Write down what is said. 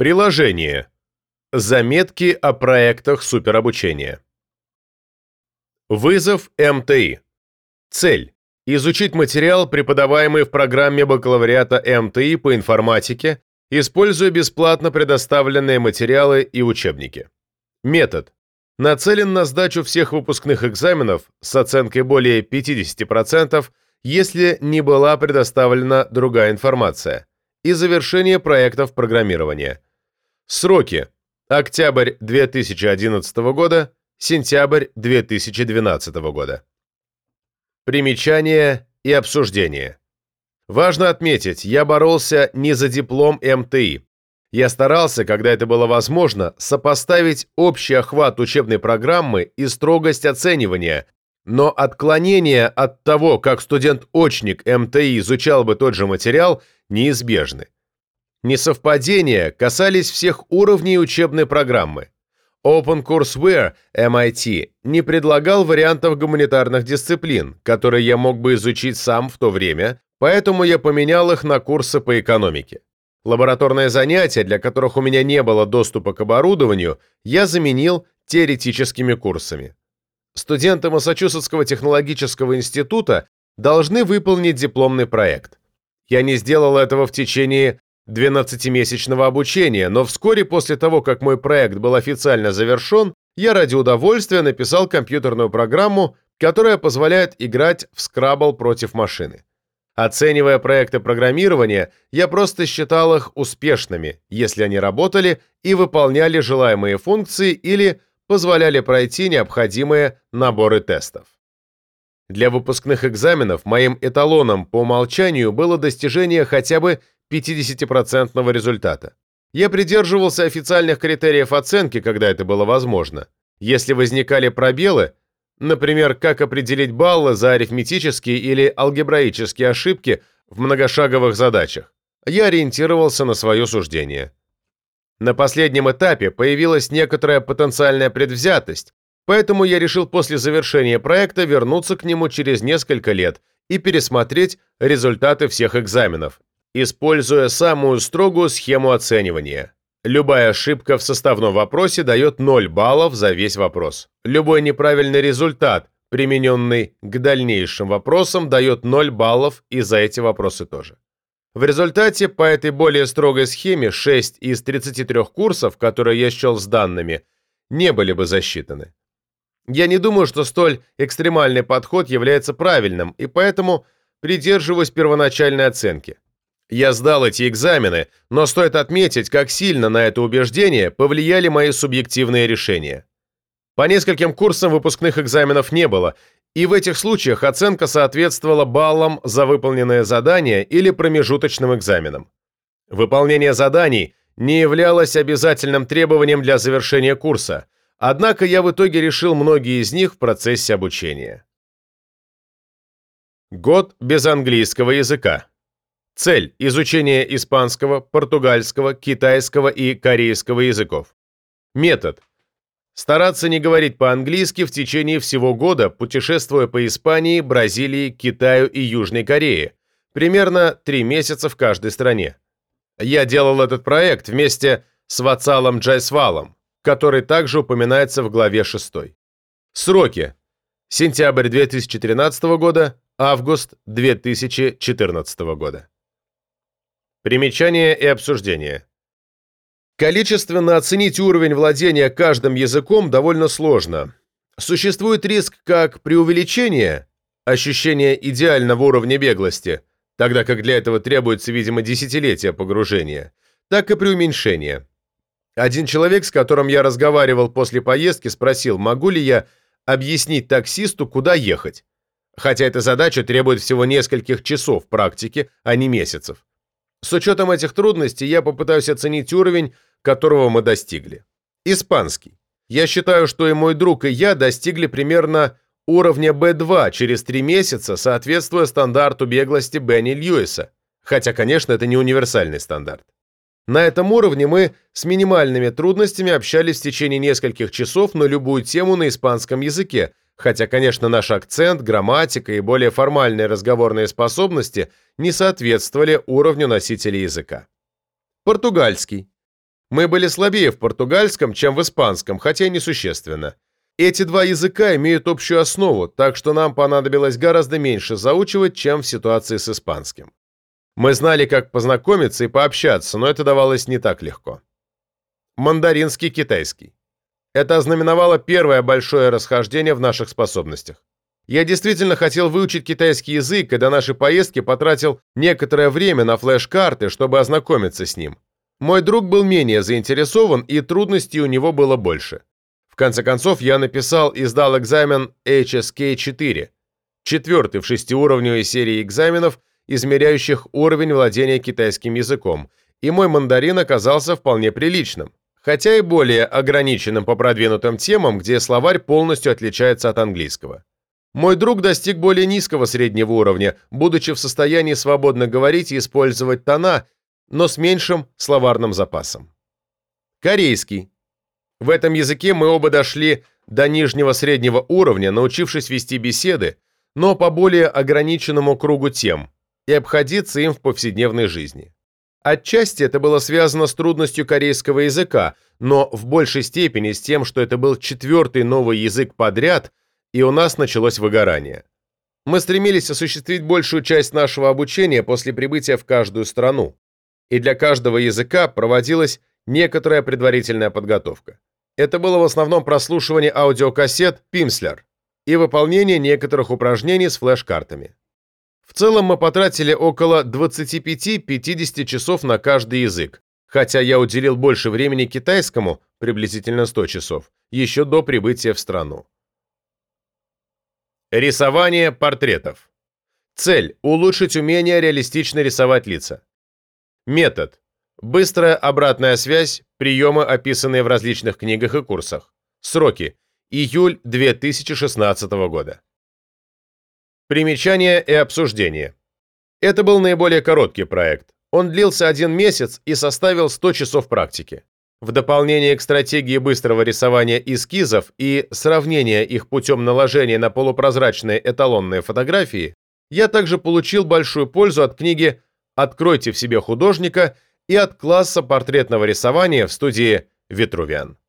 Приложение. Заметки о проектах суперобучения. Вызов МТИ. Цель. Изучить материал, преподаваемый в программе бакалавриата МТИ по информатике, используя бесплатно предоставленные материалы и учебники. Метод. Нацелен на сдачу всех выпускных экзаменов с оценкой более 50%, если не была предоставлена другая информация, и завершение проектов программирования. Сроки. Октябрь 2011 года, сентябрь 2012 года. Примечание и обсуждение. Важно отметить, я боролся не за диплом МТИ. Я старался, когда это было возможно, сопоставить общий охват учебной программы и строгость оценивания, но отклонения от того, как студент-очник МТИ изучал бы тот же материал, неизбежны. Несовпадения касались всех уровней учебной программы. OpenCourseWare MIT не предлагал вариантов гуманитарных дисциплин, которые я мог бы изучить сам в то время, поэтому я поменял их на курсы по экономике. Лабораторные занятия, для которых у меня не было доступа к оборудованию, я заменил теоретическими курсами. Студенты Массачусетского технологического института должны выполнить дипломный проект. Я не сделал этого в течение 12-месячного обучения, но вскоре после того, как мой проект был официально завершен, я ради удовольствия написал компьютерную программу, которая позволяет играть в Scrabble против машины. Оценивая проекты программирования, я просто считал их успешными, если они работали и выполняли желаемые функции или позволяли пройти необходимые наборы тестов. Для выпускных экзаменов моим эталоном по умолчанию было достижение хотя бы 50% результата. Я придерживался официальных критериев оценки, когда это было возможно. Если возникали пробелы, например, как определить баллы за арифметические или алгебраические ошибки в многошаговых задачах, я ориентировался на свое суждение. На последнем этапе появилась некоторая потенциальная предвзятость, поэтому я решил после завершения проекта вернуться к нему через несколько лет и пересмотреть результаты всех экзаменов, используя самую строгую схему оценивания. Любая ошибка в составном вопросе дает 0 баллов за весь вопрос. Любой неправильный результат, примененный к дальнейшим вопросам, дает 0 баллов и за эти вопросы тоже. В результате по этой более строгой схеме 6 из 33 курсов, которые я счел с данными, не были бы засчитаны. Я не думаю, что столь экстремальный подход является правильным, и поэтому придерживаюсь первоначальной оценки. Я сдал эти экзамены, но стоит отметить, как сильно на это убеждение повлияли мои субъективные решения. По нескольким курсам выпускных экзаменов не было, и в этих случаях оценка соответствовала баллам за выполненное задание или промежуточным экзаменам. Выполнение заданий не являлось обязательным требованием для завершения курса, однако я в итоге решил многие из них в процессе обучения. Год без английского языка. Цель – изучение испанского, португальского, китайского и корейского языков. Метод – стараться не говорить по-английски в течение всего года, путешествуя по Испании, Бразилии, Китаю и Южной Корее, примерно 3 месяца в каждой стране. Я делал этот проект вместе с Вацалом Джайсвалом, который также упоминается в главе 6. Сроки. Сентябрь 2013 года, август 2014 года. Примечание и обсуждение. Количественно оценить уровень владения каждым языком довольно сложно. Существует риск как преувеличения, ощущение идеального уровня беглости, тогда как для этого требуется, видимо, десятилетия погружения, так и преуменьшения. Один человек, с которым я разговаривал после поездки, спросил, могу ли я объяснить таксисту, куда ехать, хотя эта задача требует всего нескольких часов практики, а не месяцев. С учетом этих трудностей я попытаюсь оценить уровень, которого мы достигли. Испанский. Я считаю, что и мой друг, и я достигли примерно уровня B2 через 3 месяца, соответствуя стандарту беглости Бенни Льюиса, хотя, конечно, это не универсальный стандарт. На этом уровне мы с минимальными трудностями общались в течение нескольких часов на любую тему на испанском языке, хотя, конечно, наш акцент, грамматика и более формальные разговорные способности не соответствовали уровню носителя языка. Португальский. Мы были слабее в португальском, чем в испанском, хотя и несущественно. Эти два языка имеют общую основу, так что нам понадобилось гораздо меньше заучивать, чем в ситуации с испанским. Мы знали, как познакомиться и пообщаться, но это давалось не так легко. Мандаринский китайский. Это ознаменовало первое большое расхождение в наших способностях. Я действительно хотел выучить китайский язык, и до нашей поездки потратил некоторое время на флеш-карты, чтобы ознакомиться с ним. Мой друг был менее заинтересован, и трудностей у него было больше. В конце концов, я написал и сдал экзамен HSK-4, четвертый в шестиуровневой серии экзаменов, измеряющих уровень владения китайским языком, и мой мандарин оказался вполне приличным, хотя и более ограниченным по продвинутым темам, где словарь полностью отличается от английского. Мой друг достиг более низкого среднего уровня, будучи в состоянии свободно говорить и использовать тона, но с меньшим словарным запасом. Корейский. В этом языке мы оба дошли до нижнего среднего уровня, научившись вести беседы, но по более ограниченному кругу тем и обходиться им в повседневной жизни. Отчасти это было связано с трудностью корейского языка, но в большей степени с тем, что это был четвертый новый язык подряд, и у нас началось выгорание. Мы стремились осуществить большую часть нашего обучения после прибытия в каждую страну, и для каждого языка проводилась некоторая предварительная подготовка. Это было в основном прослушивание аудиокассет «Пимслер» и выполнение некоторых упражнений с флеш-картами. В целом мы потратили около 25-50 часов на каждый язык, хотя я уделил больше времени китайскому, приблизительно 100 часов, еще до прибытия в страну. Рисование портретов. Цель – улучшить умение реалистично рисовать лица. Метод. Быстрая обратная связь, приемы, описанные в различных книгах и курсах. Сроки. Июль 2016 года. Примечание и обсуждение. Это был наиболее короткий проект. Он длился один месяц и составил 100 часов практики. В дополнение к стратегии быстрого рисования эскизов и сравнения их путем наложения на полупрозрачные эталонные фотографии, я также получил большую пользу от книги «Откройте в себе художника» и от класса портретного рисования в студии «Витрувиан».